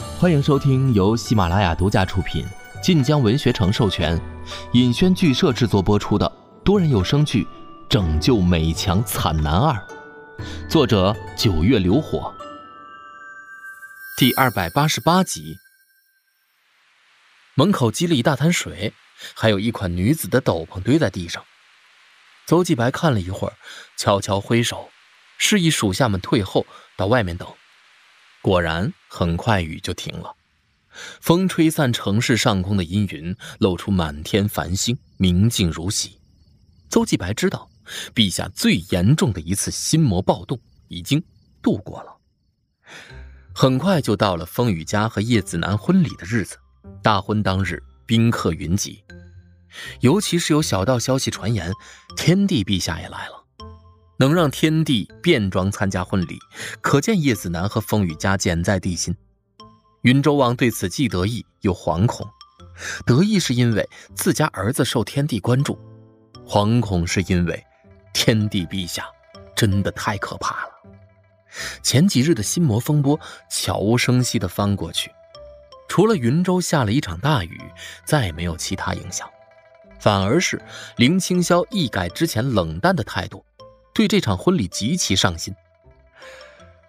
欢迎收听由喜马拉雅独家出品、晋江文学城授权、尹轩剧社制作播出的多人有声剧《拯救美强惨男二》，作者九月流火，第二百八十八集。门口积了一大滩水，还有一款女子的斗篷堆在地上。邹继白看了一会儿，悄悄挥手，示意属下们退后，到外面等。果然，很快雨就停了，风吹散城市上空的阴云，露出满天繁星，明净如洗。邹继白知道，陛下最严重的一次心魔暴动已经度过了。很快就到了风雨家和叶子楠婚礼的日子，大婚当日，宾客云集。尤其是有小道消息传言，天帝陛下也来了，能让天帝便装参加婚礼，可见叶子楠和风雨家简在地心。云州王对此既得意又惶恐，得意是因为自家儿子受天帝关注，惶恐是因为天帝陛下真的太可怕了。前几日的心魔风波悄无声息地翻过去，除了云州下了一场大雨，再没有其他影响。反而是林青霄一改之前冷淡的态度，对这场婚礼极其上心。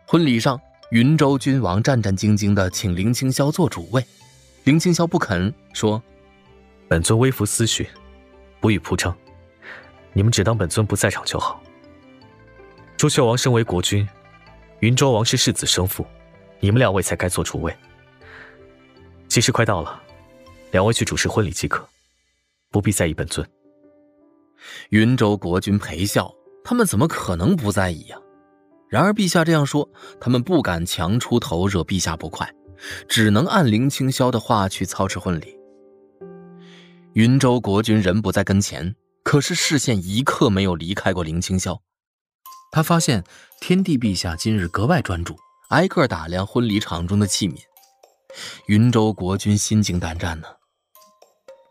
婚礼上，云州君王战战兢兢地请林青霄做主位，林青霄不肯，说：“本尊微服私训，不予铺张，你们只当本尊不在场就好。”朱雀王身为国君，云州王是世子生父，你们两位才该做主位。吉时快到了，两位去主持婚礼即可。不必在意本尊。云州国君陪笑，他们怎么可能不在意呀？然而陛下这样说，他们不敢强出头惹陛下不快，只能按林清霄的话去操持婚礼。云州国君人不在跟前，可是视线一刻没有离开过林清霄。他发现天帝陛下今日格外专注，挨个打量婚礼场中的器皿。云州国君心惊胆战呢。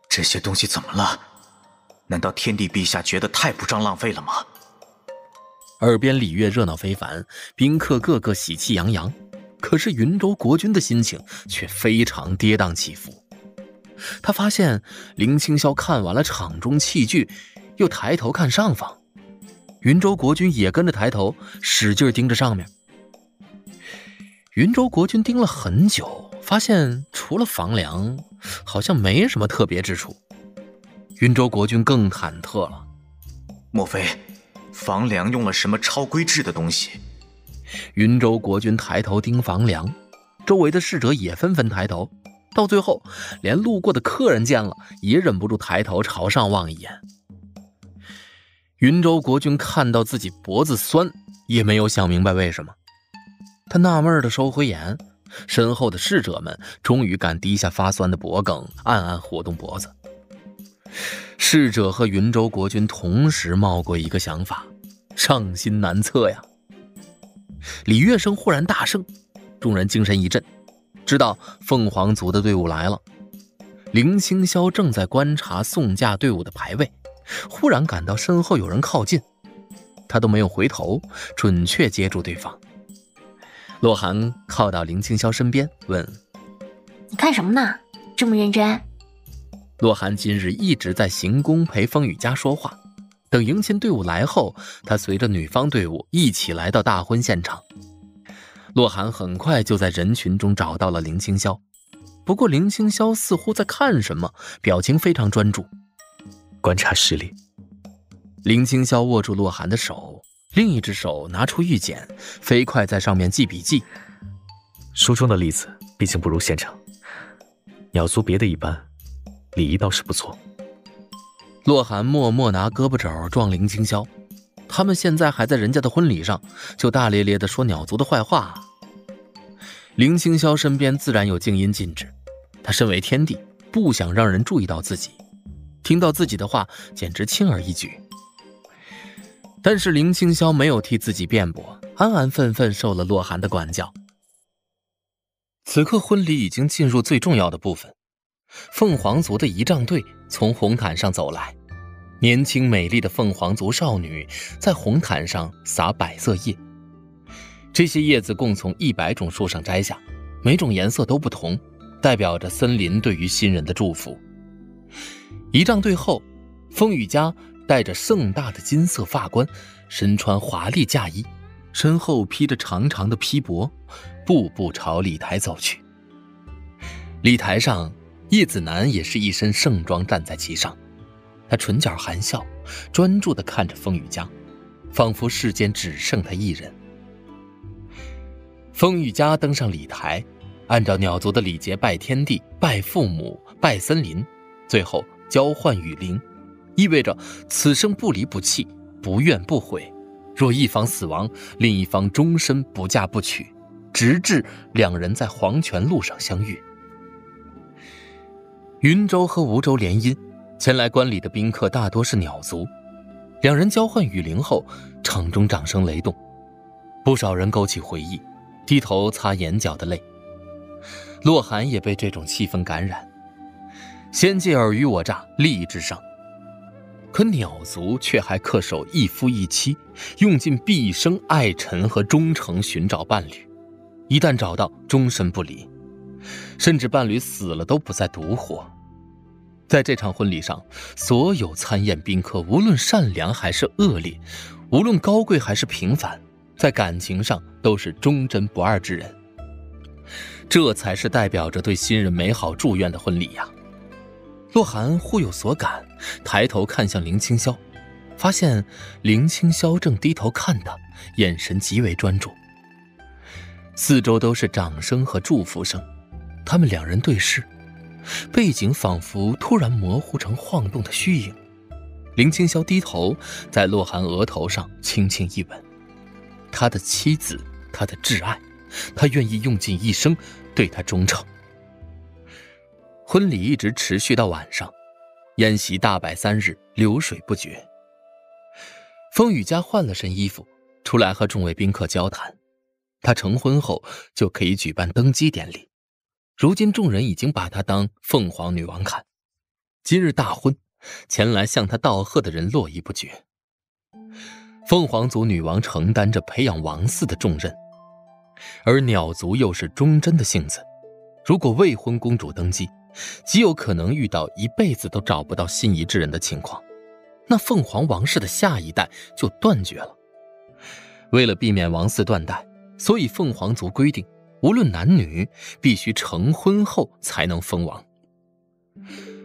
这些东西怎么了？难道天帝陛下觉得太不张浪费了吗？耳边礼乐热闹非凡，宾客个个喜气洋洋，可是云州国君的心情却非常跌宕起伏。他发现林清霄看完了场中器具，又抬头看上方，云州国君也跟着抬头，使劲盯着上面。云州国君盯了很久，发现除了房梁。好像没什么特别之处，云州国君更忐忑了。莫非房梁用了什么超规制的东西？云州国君抬头盯房梁，周围的侍者也纷纷抬头，到最后连路过的客人见了也忍不住抬头朝上望一眼。云州国君看到自己脖子酸，也没有想明白为什么，他纳闷的收回眼。身后的侍者们终于敢低下发酸的脖颈，暗暗活动脖子。侍者和云州国君同时冒过一个想法：上心难测呀！礼乐声忽然大胜，众人精神一振，知道凤凰族的队伍来了。林清霄正在观察送驾队伍的排位，忽然感到身后有人靠近，他都没有回头，准确接住对方。洛寒靠到林青霄身边，问：“你看什么呢？这么认真？”洛寒今日一直在行宫陪风雨家说话，等迎亲队伍来后，他随着女方队伍一起来到大婚现场。洛寒很快就在人群中找到了林清霄，不过林清霄似乎在看什么，表情非常专注，观察视力。林清霄握住洛寒的手。另一只手拿出玉简，飞快在上面记笔记。书中的例子毕竟不如现场，鸟族别的一般，礼仪倒是不错。洛寒默默拿胳膊肘撞林青霄，他们现在还在人家的婚礼上，就大咧咧的说鸟族的坏话。林青霄身边自然有静音禁止，他身为天帝，不想让人注意到自己，听到自己的话简直轻而易举。但是林青霄没有替自己辩驳，安安分分受了洛寒的管教。此刻婚礼已经进入最重要的部分，凤凰族的仪仗队从红毯上走来，年轻美丽的凤凰族少女在红毯上撒百色叶，这些叶子共从一百种树上摘下，每种颜色都不同，代表着森林对于新人的祝福。仪仗队后，风雨家戴着盛大的金色发冠，身穿华丽嫁衣，身后披着长长的披帛，步步朝礼台走去。礼台上，叶子楠也是一身盛装站在其上，他唇角含笑，专注地看着风雨家，仿佛世间只剩他一人。风雨家登上礼台，按照鸟族的礼节拜天地、拜父母、拜森林，最后交换羽灵，意味着此生不离不弃、不怨不悔。若一方死亡，另一方终身不嫁不娶，直至两人在黄泉路上相遇。云州和梧州联姻，前来观礼的宾客大多是鸟族。两人交换羽灵后，场中掌声雷动，不少人勾起回忆，低头擦眼角的泪。洛寒也被这种气氛感染，仙界尔虞我诈，利益至上，可鸟族却还恪守一夫一妻，用尽毕生爱臣和忠诚寻找伴侣，一旦找到，终身不离。甚至伴侣死了都不再独活。在这场婚礼上，所有参宴宾客，无论善良还是恶劣，无论高贵还是平凡，在感情上都是忠贞不二之人。这才是代表着对新人美好祝愿的婚礼呀！洛寒忽有所感，抬头看向林青霄，发现林青霄正低头看他，眼神极为专注。四周都是掌声和祝福声。他们两人对视，背景仿佛突然模糊成晃动的虚影。林青霄低头在洛寒额头上轻轻一吻，他的妻子，他的挚爱，他愿意用尽一生对他忠诚。婚礼一直持续到晚上，宴席大摆三日，流水不绝。风雨家换了身衣服，出来和众位宾客交谈。他成婚后就可以举办登基典礼。如今众人已经把她当凤凰女王看，今日大婚，前来向她道贺的人络绎不绝。凤凰族女王承担着培养王嗣的重任，而鸟族又是忠贞的性子，如果未婚公主登基，极有可能遇到一辈子都找不到心仪之人的情况，那凤凰王室的下一代就断绝了。为了避免王嗣断代，所以凤凰族规定。无论男女，必须成婚后才能封王。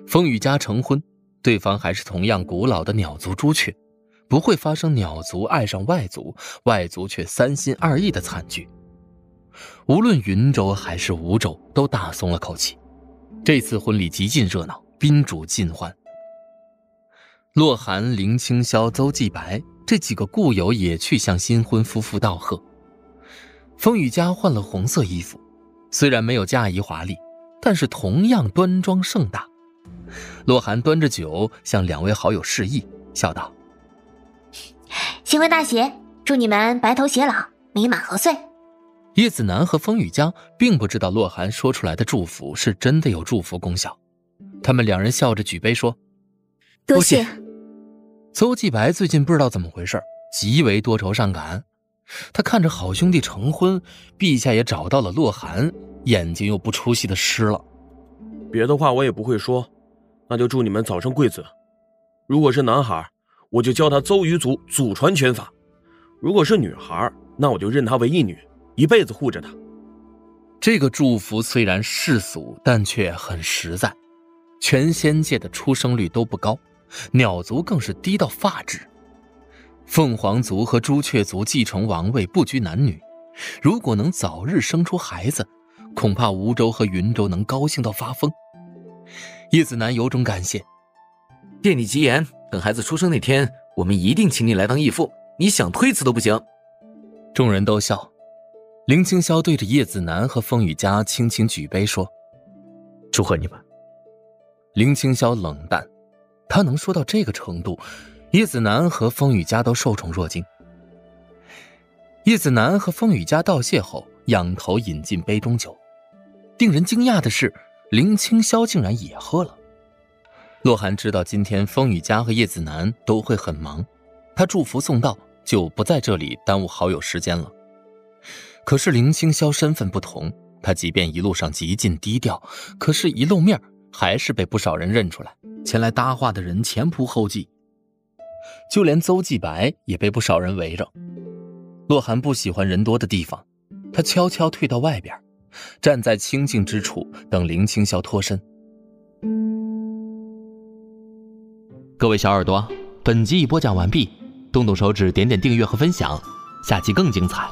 风雨家成婚，对方还是同样古老的鸟族朱雀，不会发生鸟族爱上外族，外族却三心二意的惨剧。无论云州还是梧州，都大松了口气。这次婚礼极尽热闹，宾主尽欢。洛寒、林清霄、邹继白这几个故友也去向新婚夫妇道贺。风雨家换了红色衣服，虽然没有嫁衣华丽，但是同样端庄盛大。洛寒端着酒向两位好友示意，笑道：“新婚大喜，祝你们白头偕老，美满和岁。”叶子楠和风雨家并不知道洛寒说出来的祝福是真的有祝福功效，他们两人笑着举杯说：“多谢。”邹继白最近不知道怎么回事，极为多愁善感。他看着好兄弟成婚，陛下也找到了洛寒，眼睛又不出戏的湿了。别的话我也不会说，那就祝你们早生贵子。如果是男孩，我就教他邹鱼族祖传拳法；如果是女孩，那我就认她为义女，一辈子护着她。这个祝福虽然世俗，但却很实在。全仙界的出生率都不高，鸟族更是低到发指。凤凰族和朱雀族继承王位不拘男女，如果能早日生出孩子，恐怕梧州和云州能高兴到发疯。叶子楠有种感谢，借你吉言，等孩子出生那天，我们一定请你来当义父，你想推辞都不行。众人都笑。林青霄对着叶子楠和风雨家轻轻举杯说：“祝贺你们。”林青霄冷淡，他能说到这个程度。叶子楠和风雨家都受宠若惊。叶子楠和风雨家道谢后，仰头饮尽杯中酒。令人惊讶的是，林青霄竟然也喝了。洛寒知道今天风雨家和叶子楠都会很忙，他祝福送到，就不在这里耽误好友时间了。可是林青霄身份不同，他即便一路上极尽低调，可是，一露面还是被不少人认出来。前来搭话的人前仆后继，就连邹继白也被不少人围着。洛寒不喜欢人多的地方，他悄悄退到外边，站在清静之处等林清霄脱身。各位小耳朵，本集已播讲完毕，动动手指点点订阅和分享，下集更精彩。